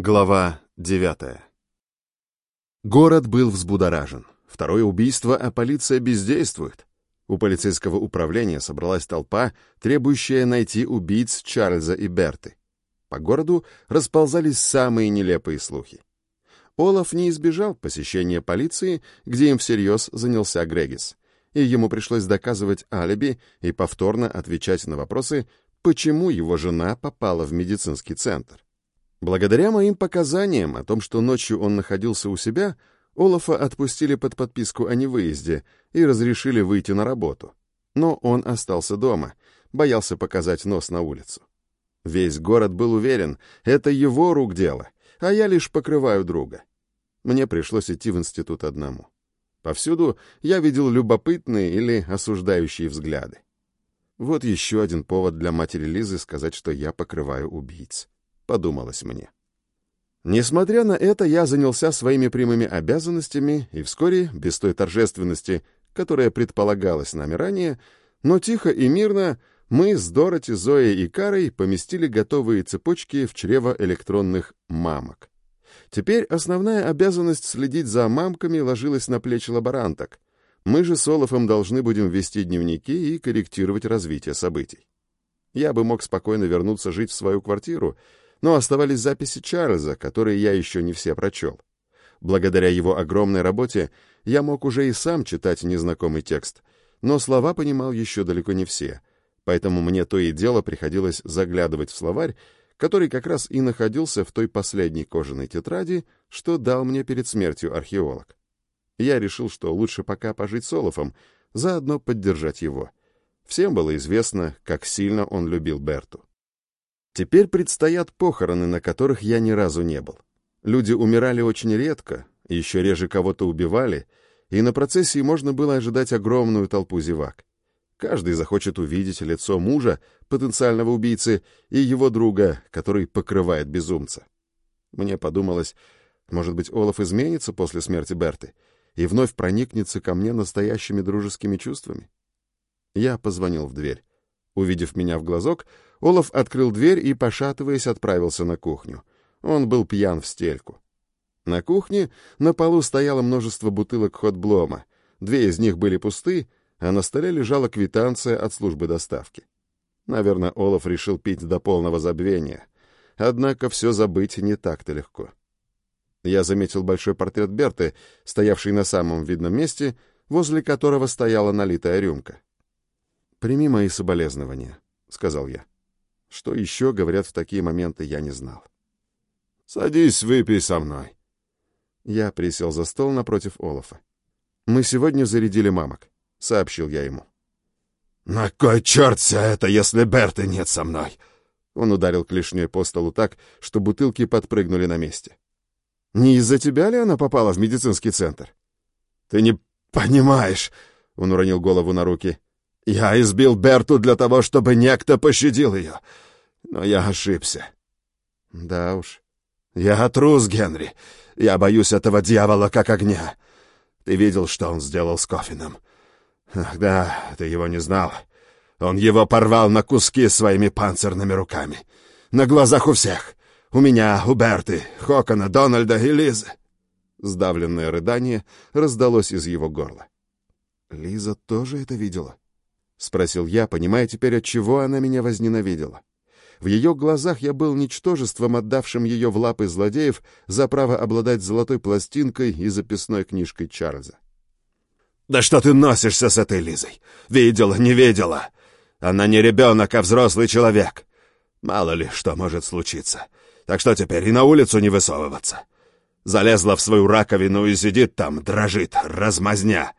Глава девятая. Город был взбудоражен. Второе убийство, а полиция бездействует. У полицейского управления собралась толпа, требующая найти убийц Чарльза и Берты. По городу расползались самые нелепые слухи. Олаф не избежал посещения полиции, где им всерьез занялся Грегис, и ему пришлось доказывать алиби и повторно отвечать на вопросы, почему его жена попала в медицинский центр. Благодаря моим показаниям о том, что ночью он находился у себя, Олафа отпустили под подписку о невыезде и разрешили выйти на работу. Но он остался дома, боялся показать нос на улицу. Весь город был уверен, это его рук дело, а я лишь покрываю друга. Мне пришлось идти в институт одному. Повсюду я видел любопытные или осуждающие взгляды. Вот еще один повод для матери Лизы сказать, что я покрываю убийц подумалось мне. Несмотря на это, я занялся своими прямыми обязанностями и вскоре, без той торжественности, которая предполагалась нами ранее, но тихо и мирно мы с Дороти, Зоей и Карой поместили готовые цепочки в чрево электронных мамок. Теперь основная обязанность следить за мамками ложилась на плечи лаборанток. Мы же с Олафом должны будем вести дневники и корректировать развитие событий. Я бы мог спокойно вернуться жить в свою квартиру, но оставались записи Чарльза, которые я еще не все прочел. Благодаря его огромной работе я мог уже и сам читать незнакомый текст, но слова понимал еще далеко не все, поэтому мне то и дело приходилось заглядывать в словарь, который как раз и находился в той последней кожаной тетради, что дал мне перед смертью археолог. Я решил, что лучше пока пожить с Олафом, заодно поддержать его. Всем было известно, как сильно он любил Берту. Теперь предстоят похороны, на которых я ни разу не был. Люди умирали очень редко, еще реже кого-то убивали, и на процессии можно было ожидать огромную толпу зевак. Каждый захочет увидеть лицо мужа, потенциального убийцы, и его друга, который покрывает безумца. Мне подумалось, может быть, Олаф изменится после смерти Берты и вновь проникнется ко мне настоящими дружескими чувствами. Я позвонил в дверь. Увидев меня в глазок, Олаф открыл дверь и, пошатываясь, отправился на кухню. Он был пьян в стельку. На кухне на полу стояло множество бутылок хотблома. Две из них были пусты, а на столе лежала квитанция от службы доставки. Наверное, Олаф решил пить до полного забвения. Однако все забыть не так-то легко. Я заметил большой портрет Берты, стоявший на самом видном месте, возле которого стояла налитая рюмка. «Прими мои соболезнования», — сказал я. Что еще говорят в такие моменты, я не знал. «Садись, выпей со мной». Я присел за стол напротив Олафа. «Мы сегодня зарядили мамок», — сообщил я ему. «На кой черт все это, если Берты нет со мной?» Он ударил клешней по столу так, что бутылки подпрыгнули на месте. «Не из-за тебя ли она попала в медицинский центр?» «Ты не понимаешь!» — он уронил голову на руки. Я избил Берту для того, чтобы некто пощадил ее. Но я ошибся. Да уж. Я трус, Генри. Я боюсь этого дьявола как огня. Ты видел, что он сделал с Кофином? Ах, да, ты его не знал. Он его порвал на куски своими панцирными руками. На глазах у всех. У меня, у Берты, Хокона, Дональда и Лизы. Сдавленное рыдание раздалось из его горла. Лиза тоже это видела? — спросил я, понимая теперь, от чего она меня возненавидела. В ее глазах я был ничтожеством, отдавшим ее в лапы злодеев за право обладать золотой пластинкой и записной книжкой Чарльза. «Да что ты носишься с этой Лизой? Видела, не видела? Она не ребенок, а взрослый человек. Мало ли что может случиться. Так что теперь и на улицу не высовываться. Залезла в свою раковину и сидит там, дрожит, размазня.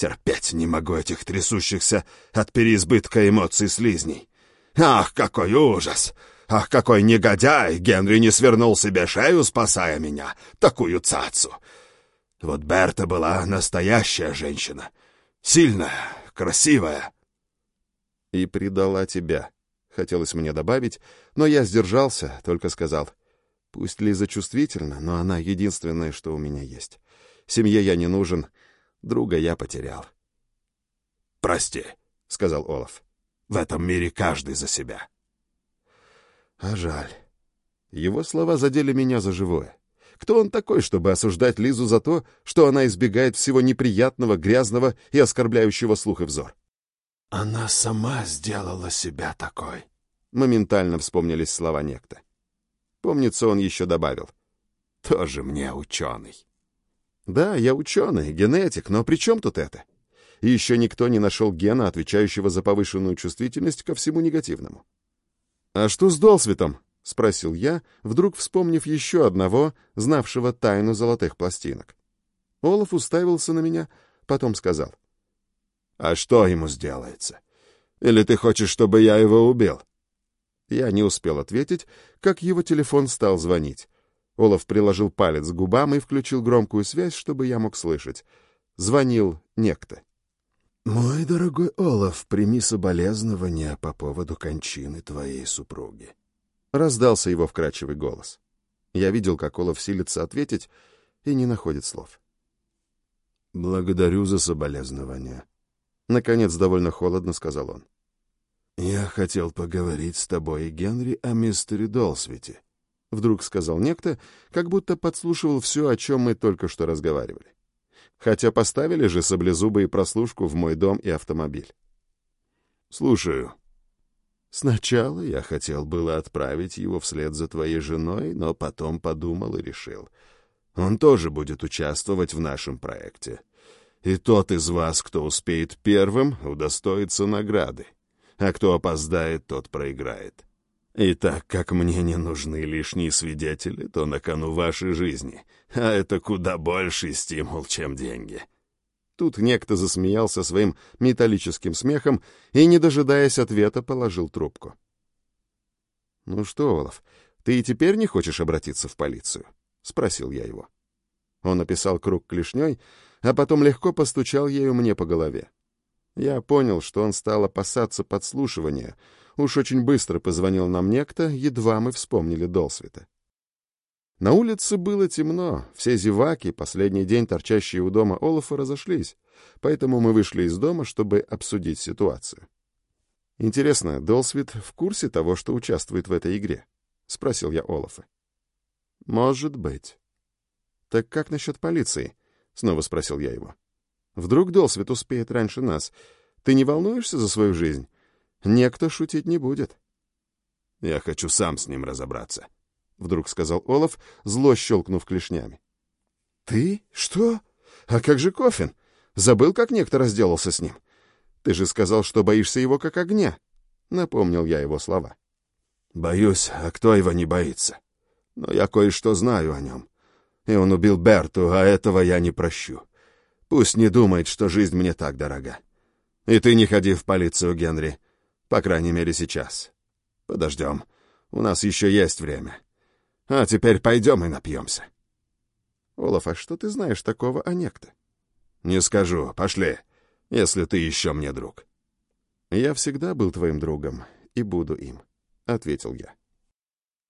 Терпеть не могу этих трясущихся от переизбытка эмоций слизней. Ах, какой ужас! Ах, какой негодяй! Генри не свернул себе шею, спасая меня, такую цацу. Вот Берта была настоящая женщина. Сильная, красивая. И предала тебя. Хотелось мне добавить, но я сдержался, только сказал. Пусть Лиза чувствительна, но она единственное, что у меня есть. Семье я не нужен, Друга я потерял. «Прости», — сказал Олаф. «В этом мире каждый за себя». А жаль. Его слова задели меня за живое. Кто он такой, чтобы осуждать Лизу за то, что она избегает всего неприятного, грязного и оскорбляющего слух и взор? «Она сама сделала себя такой», — моментально вспомнились слова некто. Помнится, он еще добавил. «Тоже мне ученый». Да, я ученый, генетик, но при чем тут это? И еще никто не нашел гена, отвечающего за повышенную чувствительность ко всему негативному. «А что с Долсвитом?» — спросил я, вдруг вспомнив еще одного, знавшего тайну золотых пластинок. Олаф уставился на меня, потом сказал. «А что ему сделается? Или ты хочешь, чтобы я его убил?» Я не успел ответить, как его телефон стал звонить. Олаф приложил палец к губам и включил громкую связь, чтобы я мог слышать. Звонил некто. «Мой дорогой Олаф, прими соболезнования по поводу кончины твоей супруги. Раздался его вкрадчивый голос. Я видел, как Олаф силится ответить и не находит слов. «Благодарю за соболезнования», — наконец довольно холодно сказал он. «Я хотел поговорить с тобой и Генри о мистере Долсвите», — вдруг сказал некто, как будто подслушивал все, о чем мы только что разговаривали. Хотя поставили же саблезубые прослушку в мой дом и автомобиль. «Слушаю», Сначала я хотел было отправить его вслед за твоей женой, но потом подумал и решил. Он тоже будет участвовать в нашем проекте. И тот из вас, кто успеет первым, удостоится награды. А кто опоздает, тот проиграет. И так как мне не нужны лишние свидетели, то на кону вашей жизни. А это куда больший стимул, чем деньги. Тут некто засмеялся своим металлическим смехом и, не дожидаясь ответа, положил трубку. «Ну что, Олаф, ты и теперь не хочешь обратиться в полицию?» — спросил я его. Он описал круг клешней, а потом легко постучал ею мне по голове. Я понял, что он стал опасаться подслушивания. Уж очень быстро позвонил нам некто, едва мы вспомнили Долсвита. На улице было темно, все зеваки, последний день торчащие у дома Олафа, разошлись, поэтому мы вышли из дома, чтобы обсудить ситуацию. «Интересно, Долсвит в курсе того, что участвует в этой игре?» — спросил я Олафа. «Может быть». «Так как насчет полиции?» — снова спросил я его. «Вдруг Долсвит успеет раньше нас? Ты не волнуешься за свою жизнь? Некто шутить не будет». «Я хочу сам с ним разобраться», вдруг сказал Олаф, зло щелкнув клешнями. «Ты? Что? А как же Кофин? Забыл, как некто разделался с ним? Ты же сказал, что боишься его как огня», — напомнил я его слова. «Боюсь, а кто его не боится? Но я кое-что знаю о нем. И он убил Берту, а этого я не прощу. Пусть не думает, что жизнь мне так дорога. И ты не ходи в полицию, Генри. По крайней мере, сейчас. Подождем. У нас еще есть время. А теперь пойдем и напьемся. Олаф, а что ты знаешь такого о некто? Не скажу, пошли, если ты еще мне друг. Я всегда был твоим другом и буду им, — ответил я.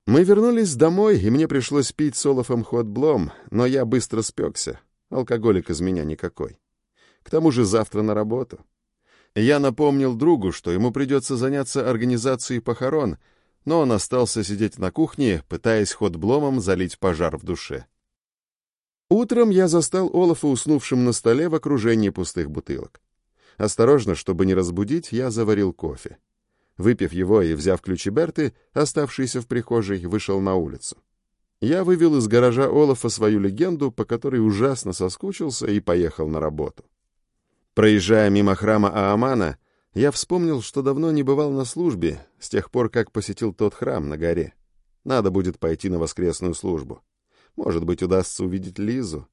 Мы вернулись домой, и мне пришлось пить с Олафом хот-блом, но я быстро спекся. Алкоголик из меня никакой. К тому же завтра на работу. Я напомнил другу, что ему придется заняться организацией похорон — но он остался сидеть на кухне, пытаясь ход-бломом залить пожар в душе. Утром я застал Олафа уснувшим на столе в окружении пустых бутылок. Осторожно, чтобы не разбудить, я заварил кофе. Выпив его и взяв ключи Берты, оставшиеся в прихожей, вышел на улицу. Я вывел из гаража Олафа свою легенду, по которой ужасно соскучился и поехал на работу. Проезжая мимо храма Аамана, я вспомнил, что давно не бывал на службе, с тех пор, как посетил тот храм на горе. Надо будет пойти на воскресную службу. Может быть, удастся увидеть Лизу.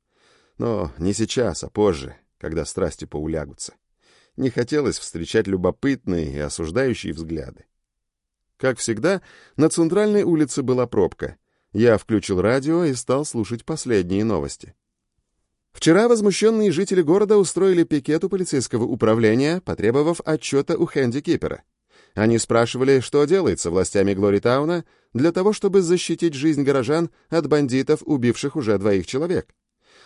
Но не сейчас, а позже, когда страсти поулягутся. Не хотелось встречать любопытные и осуждающие взгляды. Как всегда, на центральной улице была пробка. Я включил радио и стал слушать последние новости. Вчера возмущенные жители города устроили пикет у полицейского управления, потребовав отчета у Хэнди Кипера. Они спрашивали, что делается властями Глоритауна для того, чтобы защитить жизнь горожан от бандитов, убивших уже двоих человек.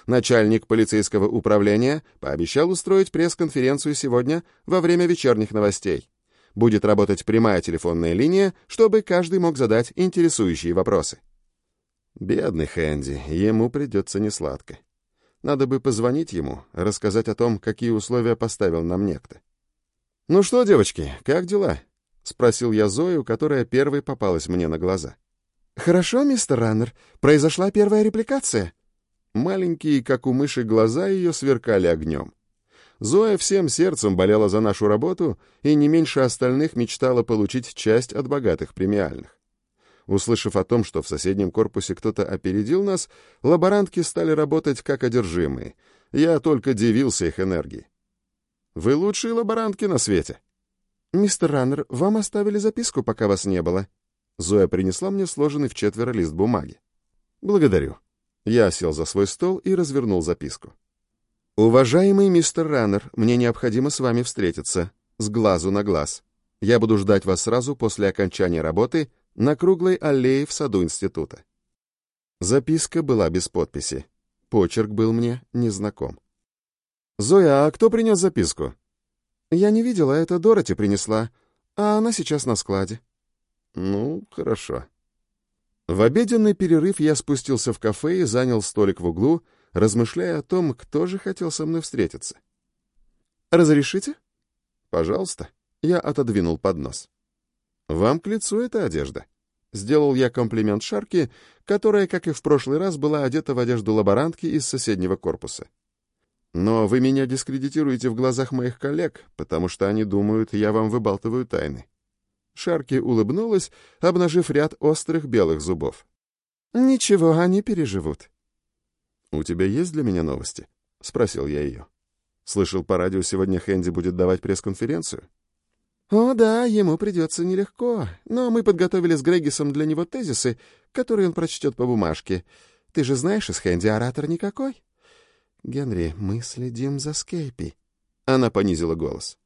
Начальник полицейского управления пообещал устроить пресс-конференцию сегодня во время вечерних новостей. Будет работать прямая телефонная линия, чтобы каждый мог задать интересующие вопросы. Бедный Хэнди, ему придется несладко. Надо бы позвонить ему, рассказать о том, какие условия поставил нам некто. «Ну что, девочки, как дела?» — спросил я Зою, которая первой попалась мне на глаза. «Хорошо, мистер Раннер. Произошла первая репликация». Маленькие, как у мыши, глаза ее сверкали огнем. Зоя всем сердцем болела за нашу работу и не меньше остальных мечтала получить часть от богатых премиальных. Услышав о том, что в соседнем корпусе кто-то опередил нас, лаборантки стали работать как одержимые. Я только дивился их энергии. «Вы лучшие лаборантки на свете!» «Мистер Раннер, вам оставили записку, пока вас не было». Зоя принесла мне сложенный в четверо лист бумаги. «Благодарю». Я сел за свой стол и развернул записку. «Уважаемый мистер Раннер, мне необходимо с вами встретиться. С глазу на глаз. Я буду ждать вас сразу после окончания работы на круглой аллее в саду института». Записка была без подписи. Почерк был мне незнаком. «Зоя, а кто принес записку?» «Я не видела, это Дороти принесла, а она сейчас на складе». «Ну, хорошо». В обеденный перерыв я спустился в кафе и занял столик в углу, размышляя о том, кто же хотел со мной встретиться. «Разрешите?» «Пожалуйста». Я отодвинул поднос. «Вам к лицу эта одежда». Сделал я комплимент Шарке, которая, как и в прошлый раз, была одета в одежду лаборантки из соседнего корпуса. Но вы меня дискредитируете в глазах моих коллег, потому что они думают, я вам выбалтываю тайны. Шарки улыбнулась, обнажив ряд острых белых зубов. «Ничего, они переживут». «У тебя есть для меня новости?» — спросил я ее. «Слышал, по радио сегодня Хэнди будет давать пресс-конференцию?» «О, да, ему придется нелегко, но мы подготовили с Грегисом для него тезисы, которые он прочтет по бумажке. Ты же знаешь, из Хэнди оратор никакой». «Генри, мы следим за Скейпи». Она понизила голос.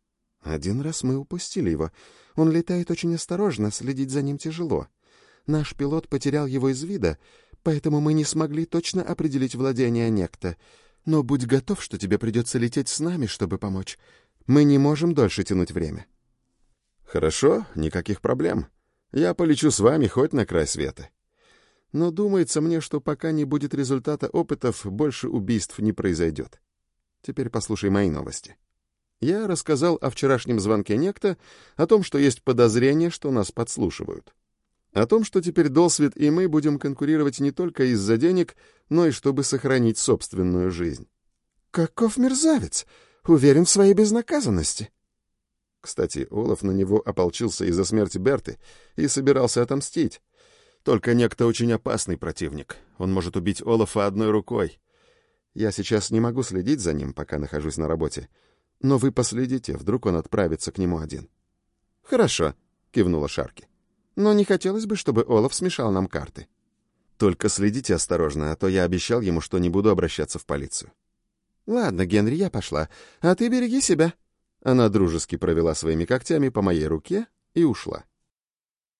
«Один раз мы упустили его. Он летает очень осторожно, следить за ним тяжело. Наш пилот потерял его из вида, поэтому мы не смогли точно определить владение некто. Но будь готов, что тебе придется лететь с нами, чтобы помочь. Мы не можем дольше тянуть время». «Хорошо, никаких проблем. Я полечу с вами хоть на край света» но думается мне, что пока не будет результата опытов, больше убийств не произойдет. Теперь послушай мои новости. Я рассказал о вчерашнем звонке некто, о том, что есть подозрение, что нас подслушивают. О том, что теперь Долсвит и мы будем конкурировать не только из-за денег, но и чтобы сохранить собственную жизнь. «Каков мерзавец! Уверен в своей безнаказанности!» Кстати, Олаф на него ополчился из-за смерти Берты и собирался отомстить. Только некто очень опасный противник. Он может убить Олафа одной рукой. Я сейчас не могу следить за ним, пока нахожусь на работе. Но вы последите, вдруг он отправится к нему один. «Хорошо», — кивнула Шарки. «Но не хотелось бы, чтобы Олаф смешал нам карты». «Только следите осторожно, а то я обещал ему, что не буду обращаться в полицию». «Ладно, Генри, я пошла. А ты береги себя». Она дружески провела своими когтями по моей руке и ушла.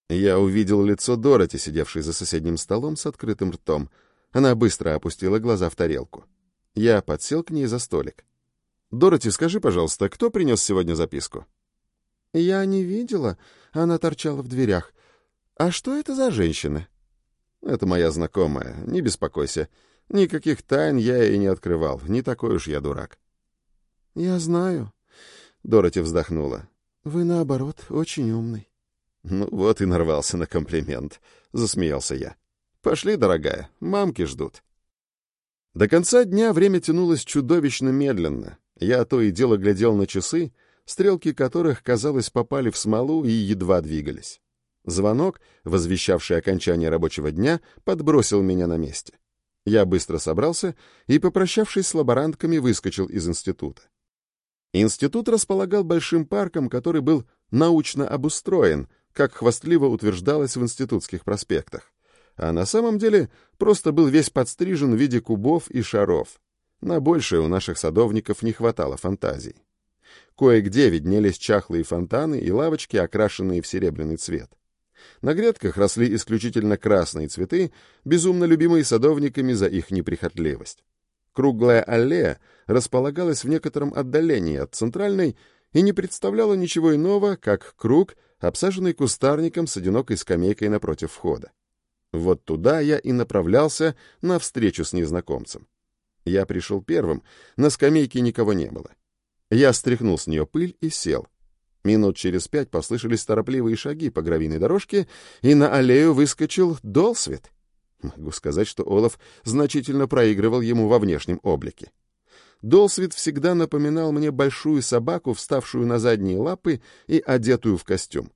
Я увидел лицо Дороти, сидевшей за соседним столом с открытым ртом. Она быстро опустила глаза в тарелку. Я подсел к ней за столик. «Дороти, скажи, пожалуйста, кто принес сегодня записку?» «Я не видела. Она торчала в дверях. А что это за женщина?» «Это моя знакомая. Не беспокойся. Никаких тайн я ей не открывал. Не такой уж я дурак». «Я знаю». Дороти вздохнула. «Вы, наоборот, очень умный». «Ну вот и нарвался на комплимент», — засмеялся я. «Пошли, дорогая, мамки ждут». До конца дня время тянулось чудовищно медленно. Я то и дело глядел на часы, стрелки которых, казалось, попали в смолу и едва двигались. Звонок, возвещавший окончание рабочего дня, подбросил меня на месте. Я быстро собрался и, попрощавшись с лаборантками, выскочил из института. Институт располагал большим парком, который был научно обустроен, как хвастливо утверждалось в институтских проспектах. А на самом деле просто был весь подстрижен в виде кубов и шаров. На большее у наших садовников не хватало фантазий. Кое-где виднелись чахлые фонтаны и лавочки, окрашенные в серебряный цвет. На грядках росли исключительно красные цветы, безумно любимые садовниками за их неприхотливость. Круглая аллея располагалась в некотором отдалении от центральной и не представляла ничего иного, как круг, обсаженный кустарником с одинокой скамейкой напротив входа. Вот туда я и направлялся на встречу с незнакомцем. Я пришел первым, на скамейке никого не было. Я стряхнул с нее пыль и сел. Минут через пять послышались торопливые шаги по гравийной дорожке, и на аллею выскочил Долсвет. Могу сказать, что Олаф значительно проигрывал ему во внешнем облике. Долсвит всегда напоминал мне большую собаку, вставшую на задние лапы и одетую в костюм.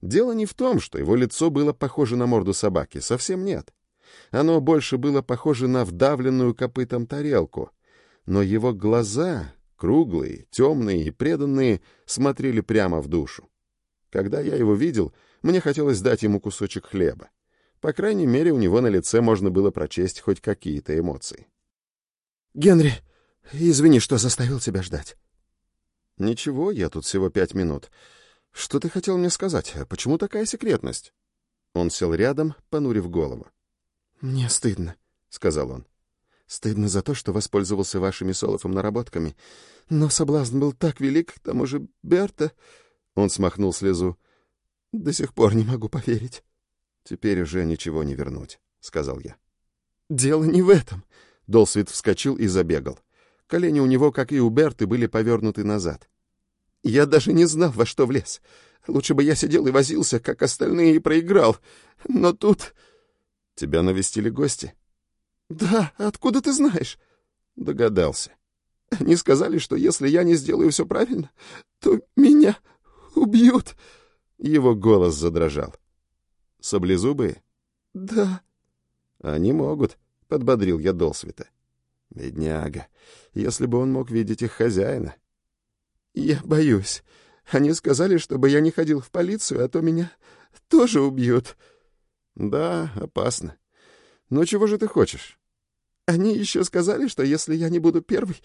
Дело не в том, что его лицо было похоже на морду собаки, совсем нет. Оно больше было похоже на вдавленную копытом тарелку. Но его глаза, круглые, темные и преданные, смотрели прямо в душу. Когда я его видел, мне хотелось дать ему кусочек хлеба. По крайней мере, у него на лице можно было прочесть хоть какие-то эмоции. «Генри, извини, что заставил тебя ждать». «Ничего, я тут всего пять минут. Что ты хотел мне сказать? Почему такая секретность?» Он сел рядом, понурив голову. «Мне стыдно», — сказал он. «Стыдно за то, что воспользовался вашими Солофом наработками. Но соблазн был так велик, к тому же Берта...» Он смахнул слезу. «До сих пор не могу поверить». «Теперь уже ничего не вернуть», — сказал я. «Дело не в этом». Долсвит вскочил и забегал. Колени у него, как и у Берты, были повернуты назад. «Я даже не знал, во что влез. Лучше бы я сидел и возился, как остальные, и проиграл. Но тут...» Тебя навестили гости? Да, откуда ты знаешь? Догадался. Они сказали, что если я не сделаю все правильно, то меня убьют. Его голос задрожал. Саблезубые? Да. Они могут, подбодрил я Долсвита. Бедняга. Если бы он мог видеть их хозяина. Я боюсь. Они сказали, чтобы я не ходил в полицию, а то меня тоже убьют. Да, опасно. Но чего же ты хочешь? Они еще сказали, что если я не буду первый,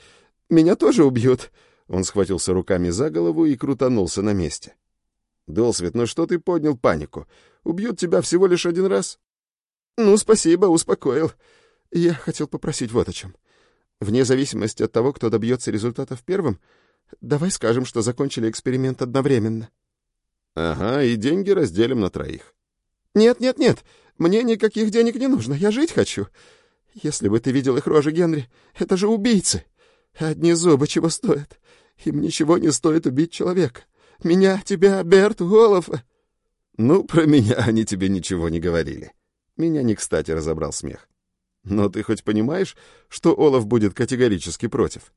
меня тоже убьют. Он схватился руками за голову и крутанулся на месте. Долсвет, ну что ты поднял панику? Убьют тебя всего лишь один раз? Ну, спасибо, успокоил. Я хотел попросить вот о чем. Вне зависимости от того, кто добьется результатов первым, давай скажем, что закончили эксперимент одновременно. Ага, и деньги разделим на троих. «Нет, нет, нет, мне никаких денег не нужно, я жить хочу. Если бы ты видел их рожи, Генри, это же убийцы. Одни зубы чего стоят. Им ничего не стоит убить человека. Меня, тебя, Берт, Олафа». «Ну, про меня они тебе ничего не говорили». Меня не кстати разобрал смех. «Но ты хоть понимаешь, что Олаф будет категорически против?»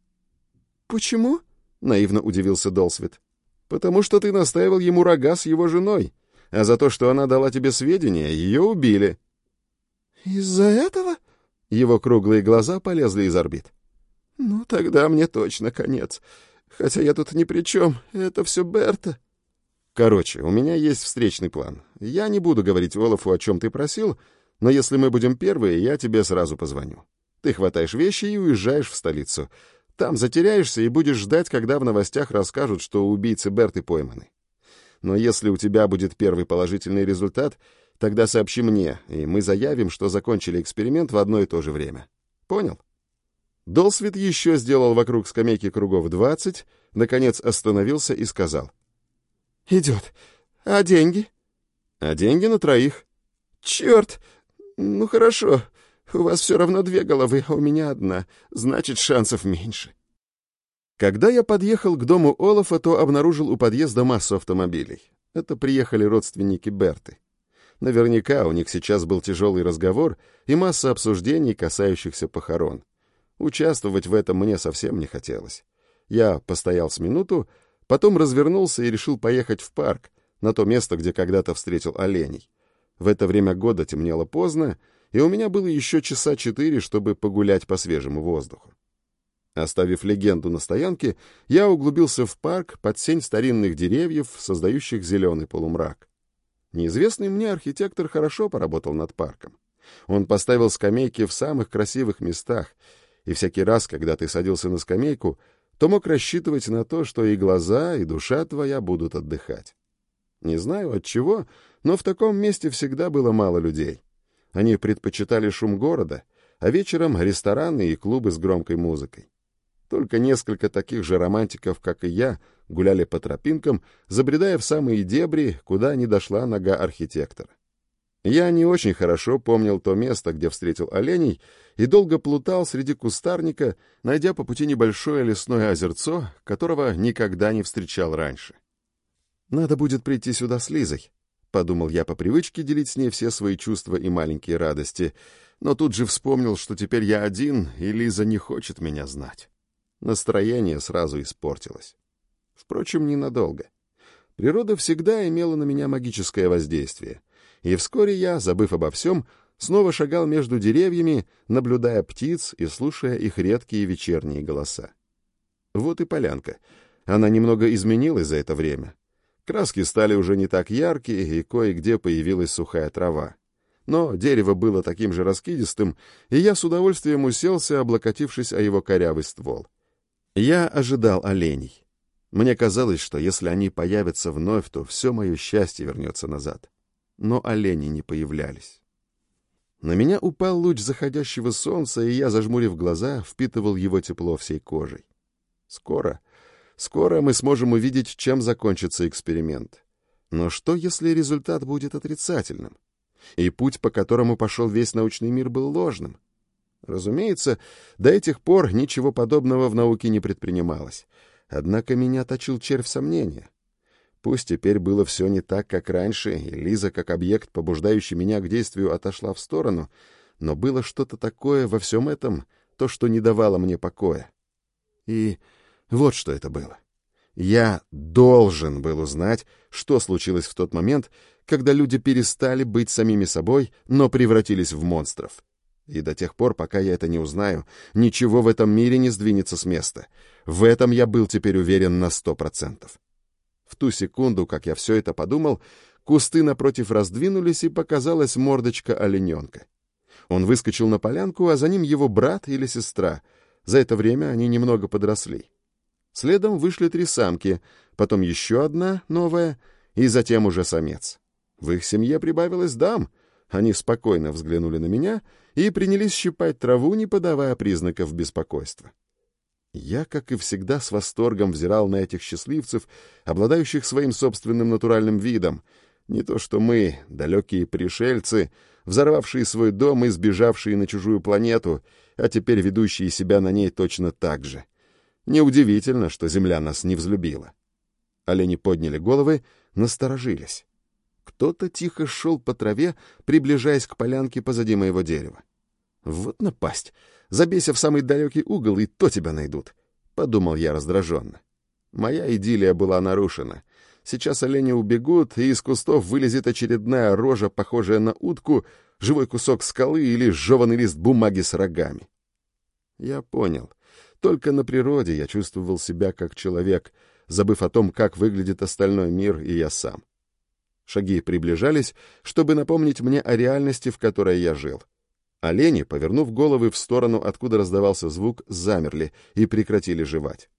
«Почему?» — наивно удивился Долсвит. «Потому что ты настаивал ему рога с его женой а за то, что она дала тебе сведения, ее убили». «Из-за этого?» Его круглые глаза полезли из орбит. «Ну, тогда мне точно конец. Хотя я тут ни при чем, это все Берта». «Короче, у меня есть встречный план. Я не буду говорить Олафу, о чем ты просил, но если мы будем первые, я тебе сразу позвоню. Ты хватаешь вещи и уезжаешь в столицу. Там затеряешься и будешь ждать, когда в новостях расскажут, что убийцы Берты пойманы но если у тебя будет первый положительный результат, тогда сообщи мне, и мы заявим, что закончили эксперимент в одно и то же время. Понял? Долсвит еще сделал вокруг скамейки кругов двадцать, наконец остановился и сказал. «Идет. А деньги?» «А деньги на троих». «Черт! Ну хорошо. У вас все равно две головы, а у меня одна. Значит, шансов меньше». Когда я подъехал к дому Олафа, то обнаружил у подъезда массу автомобилей. Это приехали родственники Берты. Наверняка у них сейчас был тяжелый разговор и масса обсуждений, касающихся похорон. Участвовать в этом мне совсем не хотелось. Я постоял с минуту, потом развернулся и решил поехать в парк, на то место, где когда-то встретил оленей. В это время года темнело поздно, и у меня было еще часа четыре, чтобы погулять по свежему воздуху. Оставив легенду на стоянке, я углубился в парк под сень старинных деревьев, создающих зеленый полумрак. Неизвестный мне архитектор хорошо поработал над парком. Он поставил скамейки в самых красивых местах, и всякий раз, когда ты садился на скамейку, то мог рассчитывать на то, что и глаза, и душа твоя будут отдыхать. Не знаю от чего, но в таком месте всегда было мало людей. Они предпочитали шум города, а вечером рестораны и клубы с громкой музыкой. Только несколько таких же романтиков, как и я, гуляли по тропинкам, забредая в самые дебри, куда не дошла нога архитектора. Я не очень хорошо помнил то место, где встретил оленей, и долго плутал среди кустарника, найдя по пути небольшое лесное озерцо, которого никогда не встречал раньше. «Надо будет прийти сюда с Лизой», — подумал я по привычке делить с ней все свои чувства и маленькие радости, но тут же вспомнил, что теперь я один, и Лиза не хочет меня знать. Настроение сразу испортилось. Впрочем, ненадолго. Природа всегда имела на меня магическое воздействие, и вскоре я, забыв обо всем, снова шагал между деревьями, наблюдая птиц и слушая их редкие вечерние голоса. Вот и полянка. Она немного изменилась за это время. Краски стали уже не так яркие, и кое-где появилась сухая трава. Но дерево было таким же раскидистым, и я с удовольствием уселся, облокотившись о его корявый ствол. Я ожидал оленей. Мне казалось, что если они появятся вновь, то все мое счастье вернется назад. Но олени не появлялись. На меня упал луч заходящего солнца, и я, зажмурив глаза, впитывал его тепло всей кожей. Скоро, скоро мы сможем увидеть, чем закончится эксперимент. Но что, если результат будет отрицательным? И путь, по которому пошел весь научный мир, был ложным? Разумеется, до этих пор ничего подобного в науке не предпринималось. Однако меня точил червь сомнения. Пусть теперь было все не так, как раньше, и Лиза, как объект, побуждающий меня к действию, отошла в сторону, но было что-то такое во всем этом, то, что не давало мне покоя. И вот что это было. Я должен был узнать, что случилось в тот момент, когда люди перестали быть самими собой, но превратились в монстров. И до тех пор, пока я это не узнаю, ничего в этом мире не сдвинется с места. В этом я был теперь уверен на сто процентов. В ту секунду, как я все это подумал, кусты напротив раздвинулись, и показалась мордочка олененка. Он выскочил на полянку, а за ним его брат или сестра. За это время они немного подросли. Следом вышли три самки, потом еще одна, новая, и затем уже самец. В их семье прибавилось дам. Они спокойно взглянули на меня — и принялись щипать траву, не подавая признаков беспокойства. Я, как и всегда, с восторгом взирал на этих счастливцев, обладающих своим собственным натуральным видом, не то что мы, далекие пришельцы, взорвавшие свой дом и сбежавшие на чужую планету, а теперь ведущие себя на ней точно так же. Неудивительно, что Земля нас не взлюбила. Олени подняли головы, насторожились. Кто-то тихо шел по траве, приближаясь к полянке позади моего дерева. Вот напасть! Забейся в самый далекий угол, и то тебя найдут, — подумал я раздраженно. Моя идиллия была нарушена. Сейчас олени убегут, и из кустов вылезет очередная рожа, похожая на утку, живой кусок скалы или жеванный лист бумаги с рогами. Я понял. Только на природе я чувствовал себя как человек, забыв о том, как выглядит остальной мир и я сам. Шаги приближались, чтобы напомнить мне о реальности, в которой я жил. Олени, повернув головы в сторону, откуда раздавался звук, замерли и прекратили жевать.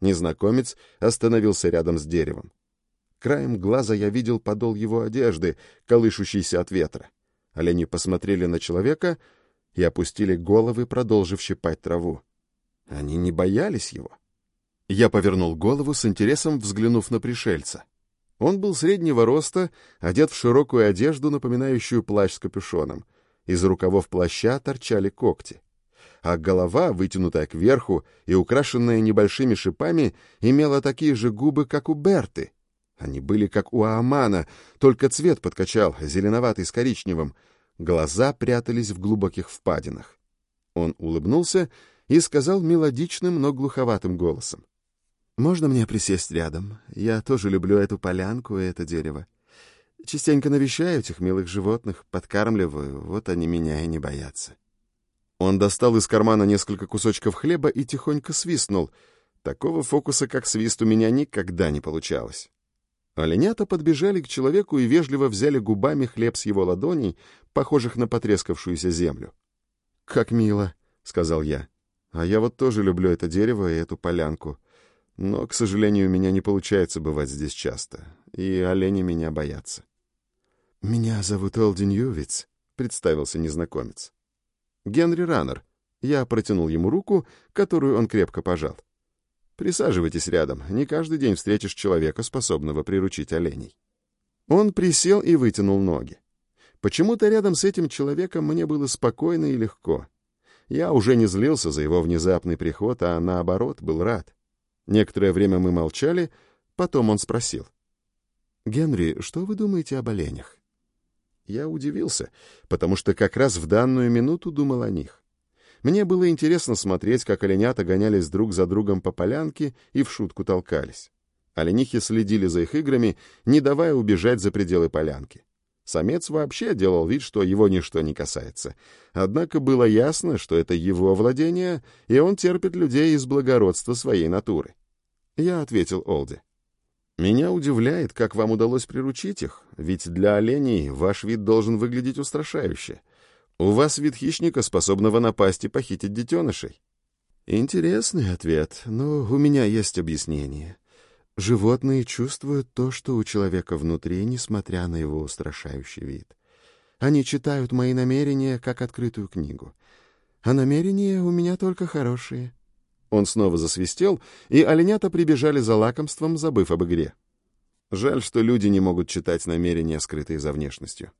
Незнакомец остановился рядом с деревом. Краем глаза я видел подол его одежды, колышущийся от ветра. Олени посмотрели на человека и опустили головы, продолжив щипать траву. Они не боялись его. Я повернул голову с интересом, взглянув на пришельца. Он был среднего роста, одет в широкую одежду, напоминающую плащ с капюшоном. Из рукавов плаща торчали когти. А голова, вытянутая кверху и украшенная небольшими шипами, имела такие же губы, как у Берты. Они были как у Аамана, только цвет подкачал, зеленоватый с коричневым. Глаза прятались в глубоких впадинах. Он улыбнулся и сказал мелодичным, но глуховатым голосом. «Можно мне присесть рядом? Я тоже люблю эту полянку и это дерево. Частенько навещаю этих милых животных, подкармливаю, вот они меня и не боятся». Он достал из кармана несколько кусочков хлеба и тихонько свистнул. Такого фокуса, как свист, у меня никогда не получалось. Оленята подбежали к человеку и вежливо взяли губами хлеб с его ладоней, похожих на потрескавшуюся землю. «Как мило», — сказал я. «А я вот тоже люблю это дерево и эту полянку. Но, к сожалению, у меня не получается бывать здесь часто, и олени меня боятся. «Меня зовут Олдин Ювиц», — представился незнакомец. «Генри Раннер». Я протянул ему руку, которую он крепко пожал. «Присаживайтесь рядом. Не каждый день встретишь человека, способного приручить оленей». Он присел и вытянул ноги. Почему-то рядом с этим человеком мне было спокойно и легко. Я уже не злился за его внезапный приход, а наоборот, был рад. Некоторое время мы молчали, потом он спросил. «Генри, что вы думаете об оленях?» Я удивился, потому что как раз в данную минуту думал о них. Мне было интересно смотреть, как оленята гонялись друг за другом по полянке и в шутку толкались. Оленихи следили за их играми, не давая убежать за пределы полянки. Самец вообще делал вид, что его ничто не касается. Однако было ясно, что это его владение, и он терпит людей из благородства своей натуры. Я ответил Олде. «Меня удивляет, как вам удалось приручить их, ведь для оленей ваш вид должен выглядеть устрашающе. У вас вид хищника, способного напасть и похитить детенышей». «Интересный ответ, но у меня есть объяснение. Животные чувствуют то, что у человека внутри, несмотря на его устрашающий вид. Они читают мои намерения, как открытую книгу. А намерения у меня только хорошие. Он снова засвистел, и оленята прибежали за лакомством, забыв об игре. Жаль, что люди не могут читать намерения, скрытые за внешностью.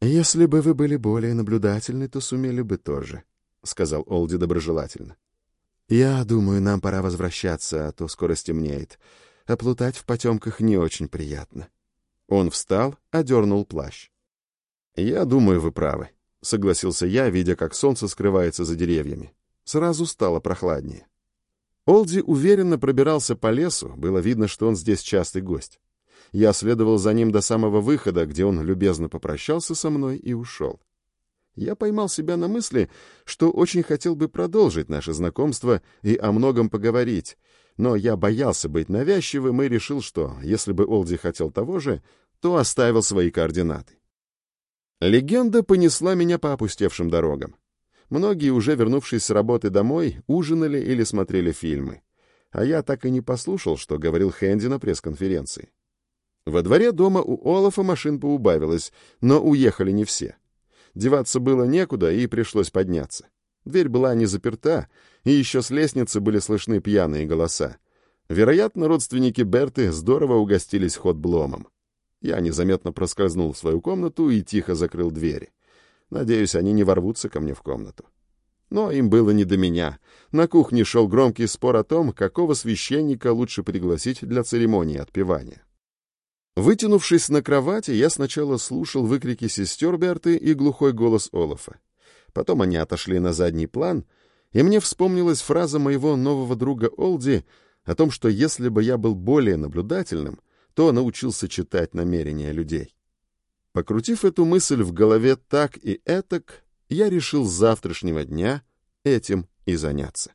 «Если бы вы были более наблюдательны, то сумели бы тоже», — сказал Олди доброжелательно. «Я думаю, нам пора возвращаться, а то скоро стемнеет. А плутать в потемках не очень приятно». Он встал, одернул плащ. «Я думаю, вы правы», — согласился я, видя, как солнце скрывается за деревьями. Сразу стало прохладнее. Олди уверенно пробирался по лесу, было видно, что он здесь частый гость. Я следовал за ним до самого выхода, где он любезно попрощался со мной и ушел я поймал себя на мысли, что очень хотел бы продолжить наше знакомство и о многом поговорить, но я боялся быть навязчивым и решил, что, если бы Олди хотел того же, то оставил свои координаты. Легенда понесла меня по опустевшим дорогам. Многие, уже вернувшись с работы домой, ужинали или смотрели фильмы. А я так и не послушал, что говорил Хэнди на пресс-конференции. Во дворе дома у Олафа машин поубавилось, но уехали не все. Деваться было некуда, и пришлось подняться. Дверь была не заперта, и еще с лестницы были слышны пьяные голоса. Вероятно, родственники Берты здорово угостились хот-бломом. Я незаметно проскользнул в свою комнату и тихо закрыл двери. Надеюсь, они не ворвутся ко мне в комнату. Но им было не до меня. На кухне шел громкий спор о том, какого священника лучше пригласить для церемонии отпевания. Вытянувшись на кровати, я сначала слушал выкрики сестер Берты и глухой голос Олафа. Потом они отошли на задний план, и мне вспомнилась фраза моего нового друга Олди о том, что если бы я был более наблюдательным, то научился читать намерения людей. Покрутив эту мысль в голове так и этак, я решил с завтрашнего дня этим и заняться.